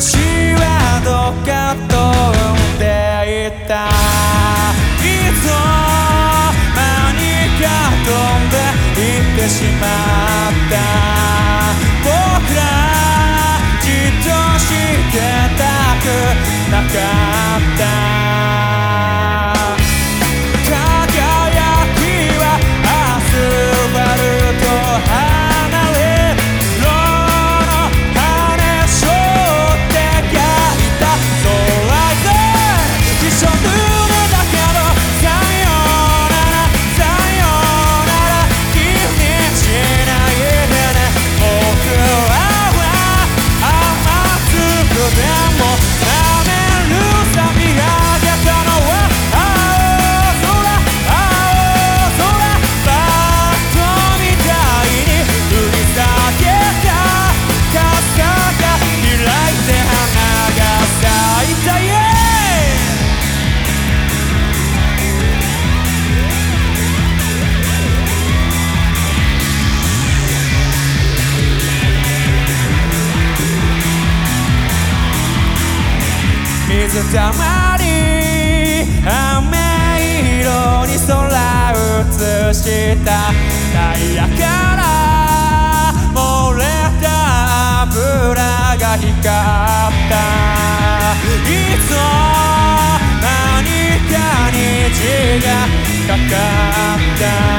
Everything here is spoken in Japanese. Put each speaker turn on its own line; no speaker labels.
私はどっか飛んでいた。いつも何か飛んでいってしまった。水たまり雨色に空映したタイヤから漏れた油が光ったいつも何かに血がかかった。